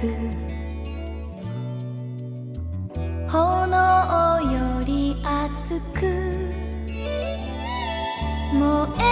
く炎より熱く燃え